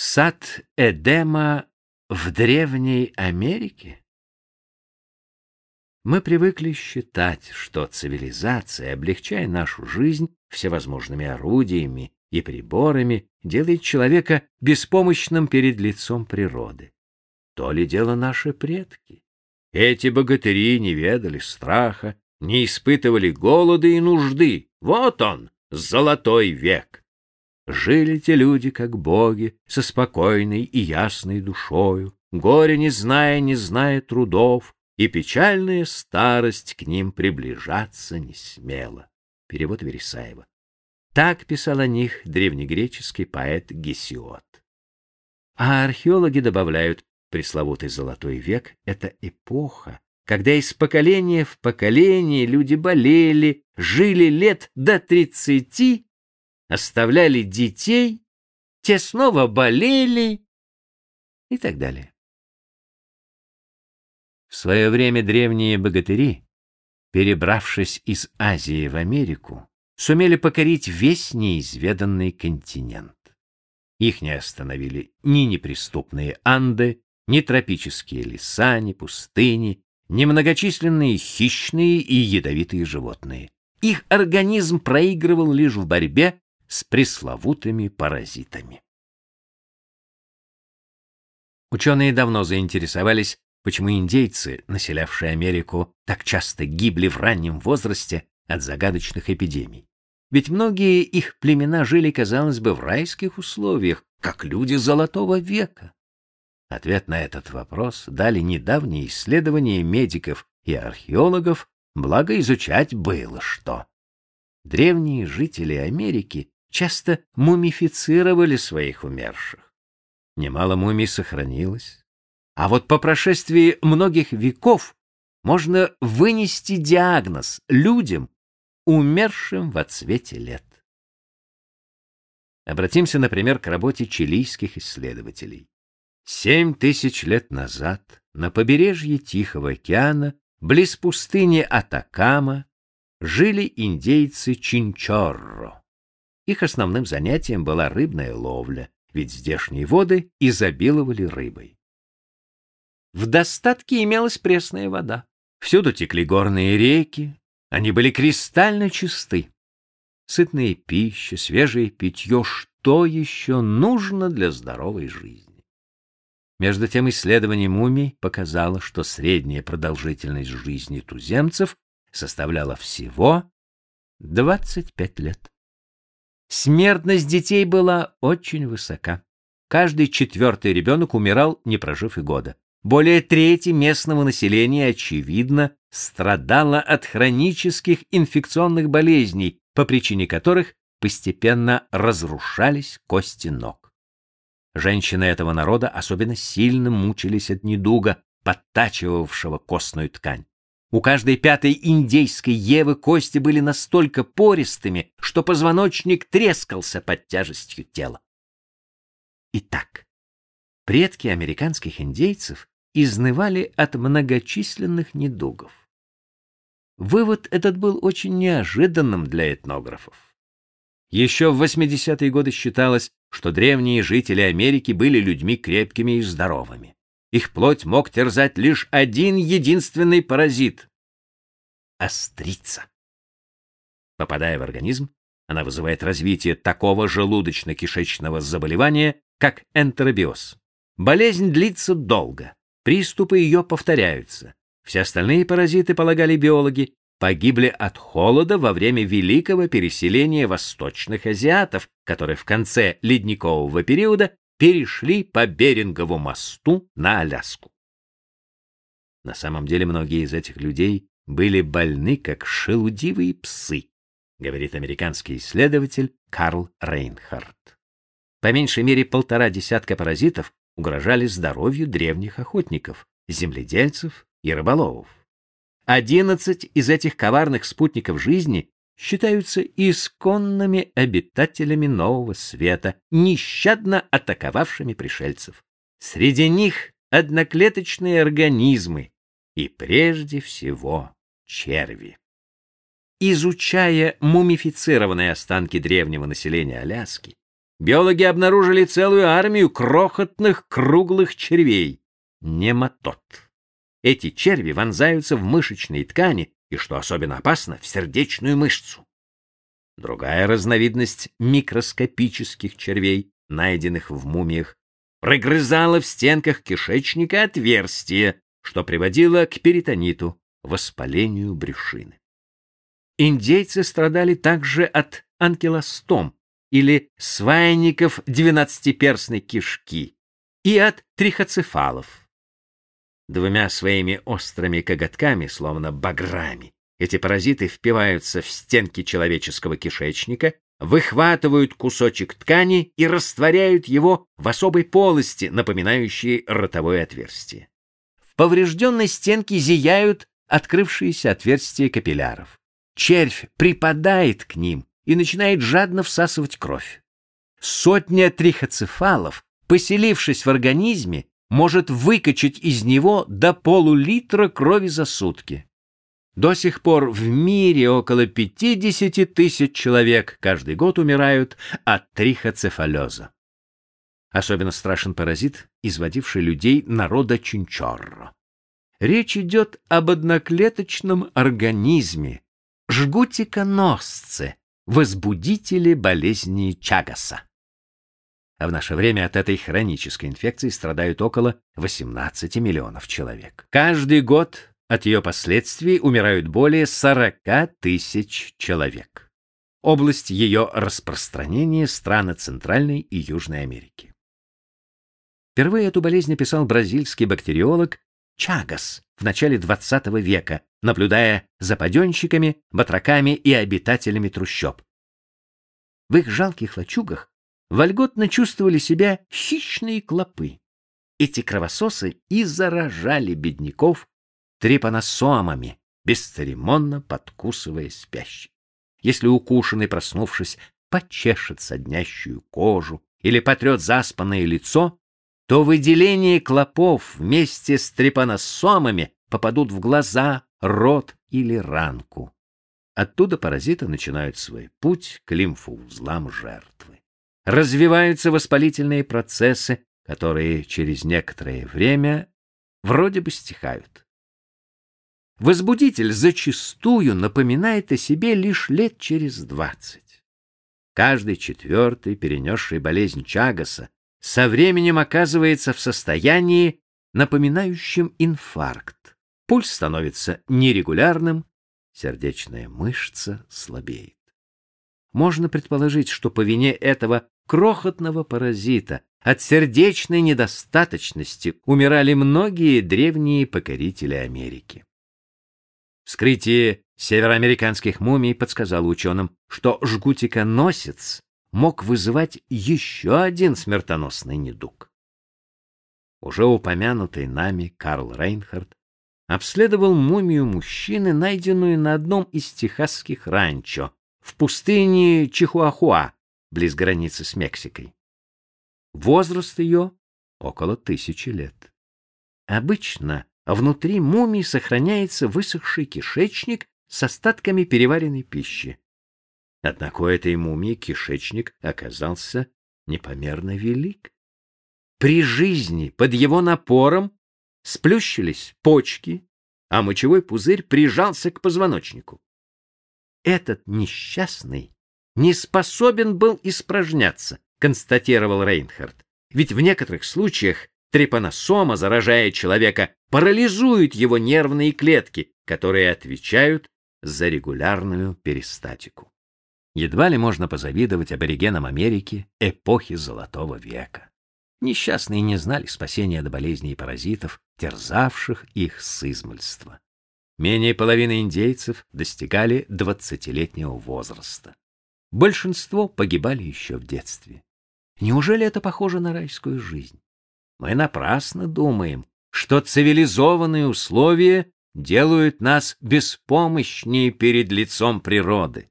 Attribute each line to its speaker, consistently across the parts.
Speaker 1: Сад Эдема в Древней Америке? Мы привыкли считать, что цивилизация, облегчая нашу жизнь всевозможными орудиями и приборами, делает человека беспомощным перед лицом природы. То ли дело наши предки. Эти богатыри не ведали страха, не испытывали голода и нужды. Вот он, золотой век. Жили те люди, как боги, со спокойной и ясной душою, горе не зная, не зная трудов, и печальная старость к ним приближаться не смела. Перевод Вересаева. Так писал о них древнегреческий поэт Гесиод. А археологи добавляют, пресловутый золотой век — это эпоха, когда из поколения в поколение люди болели, жили лет до тридцати оставляли детей, те снова болели и так далее. В свое время древние богатыри, перебравшись из Азии в Америку, сумели покорить весь неизведанный континент. Их не остановили ни неприступные Анды, ни тропические леса, ни пустыни, ни многочисленные хищные и ядовитые животные. Их организм проигрывал лишь в борьбе с пресловутыми паразитами. Ученые давно заинтересовались, почему индейцы, населявшие Америку, так часто гибли в раннем возрасте от загадочных эпидемий. Ведь многие их племена жили, казалось бы, в райских условиях, как люди золотого века. Ответ на этот вопрос дали недавние исследования медиков и археологов, благо изучать было что. Древние жители Америки часто мумифицировали своих умерших. Немало мумий сохранилось. А вот по прошествии многих веков можно вынести диагноз людям, умершим в отсвете лет. Обратимся, например, к работе чилийских исследователей. Семь тысяч лет назад на побережье Тихого океана, близ пустыни Атакама, жили индейцы Чинчорро. Их основным занятием была рыбная ловля, ведь здешние воды изобиловали рыбой. В достатке имелась пресная вода. Всюду текли горные реки, они были кристально чисты. Сытная пища, свежее питье — что еще нужно для здоровой жизни? Между тем исследование мумий показало, что средняя продолжительность жизни туземцев составляла всего 25 лет. Смертность детей была очень высока. Каждый четвертый ребенок умирал, не прожив и года. Более трети местного населения, очевидно, страдало от хронических инфекционных болезней, по причине которых постепенно разрушались кости ног. Женщины этого народа особенно сильно мучились от недуга, подтачивавшего костную ткань. У каждой пятой индейской Евы кости были настолько пористыми, что позвоночник трескался под тяжестью тела. Итак, предки американских индейцев изнывали от многочисленных недугов. Вывод этот был очень неожиданным для этнографов. Еще в 80-е годы считалось, что древние жители Америки были людьми крепкими и здоровыми. Их плоть мог терзать лишь один единственный паразит — острица. Попадая в организм, она вызывает развитие такого желудочно-кишечного заболевания, как энтеробиоз. Болезнь длится долго, приступы ее повторяются. Все остальные паразиты, полагали биологи, погибли от холода во время великого переселения восточных азиатов, которые в конце ледникового периода перешли по Берингову мосту на Аляску. На самом деле многие из этих людей были больны как шелудивые псы, говорит американский исследователь Карл Рейнхард. По меньшей мере полтора десятка паразитов угрожали здоровью древних охотников, земледельцев и рыболовов. Одиннадцать из этих коварных спутников жизни считаются исконными обитателями Нового Света, нещадно атаковавшими пришельцев. Среди них одноклеточные организмы и прежде всего черви. Изучая мумифицированные останки древнего населения Аляски, биологи обнаружили целую армию крохотных круглых червей — нематод. Эти черви вонзаются в мышечные ткани и, что особенно опасно, в сердечную мышцу. Другая разновидность микроскопических червей, найденных в мумиях, прогрызала в стенках кишечника отверстие, что приводило к перитониту, воспалению брюшины. Индейцы страдали также от анкилостом или свайников двенадцатиперстной кишки и от трихоцефалов. Двумя своими острыми коготками, словно баграми, эти паразиты впиваются в стенки человеческого кишечника, выхватывают кусочек ткани и растворяют его в особой полости, напоминающей ротовое отверстие. В поврежденной стенке зияют открывшиеся отверстия капилляров. Червь припадает к ним и начинает жадно всасывать кровь. Сотня трихоцефалов, поселившись в организме, может выкачать из него до полулитра крови за сутки. До сих пор в мире около 50 тысяч человек каждый год умирают от трихоцефалеза. Особенно страшен паразит, изводивший людей народа Чинчорро. Речь идет об одноклеточном организме, жгутиконосце, возбудителе болезни Чагаса. А в наше время от этой хронической инфекции страдают около 18 миллионов человек. Каждый год от ее последствий умирают более 40 тысяч человек. Область ее распространения — страны Центральной и Южной Америки. Впервые эту болезнь описал бразильский бактериолог Чагас в начале XX века, наблюдая за паденщиками, батраками и обитателями трущоб. В их жалких лачугах вольготно чувствовали себя хищные клопы. Эти кровососы и заражали бедняков трепаносомами, бесцеремонно подкусывая спящих. Если укушенный, проснувшись, почешет соднящую кожу или потрет заспанное лицо, то выделения клопов вместе с трепаносомами попадут в глаза, рот или ранку. Оттуда паразиты начинают свой путь к лимфоузлам жертвы. Развиваются воспалительные процессы, которые через некоторое время вроде бы стихают. Возбудитель зачастую напоминает о себе лишь лет через двадцать. Каждый четвертый, перенесший болезнь Чагаса, со временем оказывается в состоянии, напоминающем инфаркт. Пульс становится нерегулярным, сердечная мышца слабеет. Можно предположить, что по вине этого крохотного паразита от сердечной недостаточности умирали многие древние покорители Америки. Вскрытие североамериканских мумий подсказало ученым, что жгутиконосец мог вызывать еще один смертоносный недуг. Уже упомянутый нами Карл Рейнхард обследовал мумию мужчины, найденную на одном из техасских ранчо в пустыне Чихуахуа, близ границы с Мексикой. Возраст ее около тысячи лет. Обычно внутри мумии сохраняется высохший кишечник с остатками переваренной пищи. Однако у этой мумии кишечник оказался непомерно велик. При жизни под его напором сплющились почки, а мочевой пузырь прижался к позвоночнику. Этот несчастный не способен был испражняться, констатировал Рейнхард. Ведь в некоторых случаях Трепаносома, заражая человека, парализует его нервные клетки, которые отвечают за регулярную перистатику. Едва ли можно позавидовать аборигенам Америки эпохи Золотого века. Несчастные не знали спасения от болезней и паразитов, терзавших их с измольства. Менее половины индейцев достигали двадцатилетнего возраста. Большинство погибали еще в детстве. Неужели это похоже на райскую жизнь? Мы напрасно думаем, что цивилизованные условия делают нас беспомощнее перед лицом природы.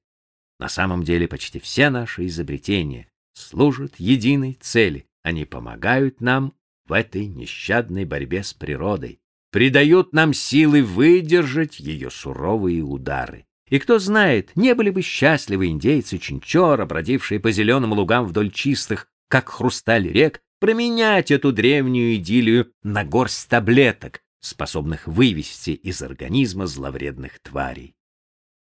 Speaker 1: На самом деле почти все наши изобретения служат единой цели. Они помогают нам в этой нещадной борьбе с природой, придают нам силы выдержать ее суровые удары. И кто знает, не были бы счастливы индейцы Чинчора, бродившие по зеленым лугам вдоль чистых, как хрусталь рек, променять эту древнюю идиллию на горсть таблеток, способных вывести из организма зловредных тварей.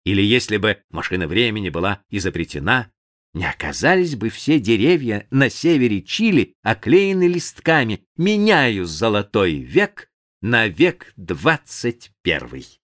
Speaker 1: Или если бы машина времени была изобретена, не оказались бы все деревья на севере Чили оклеены листками «Меняю золотой век на век двадцать первый».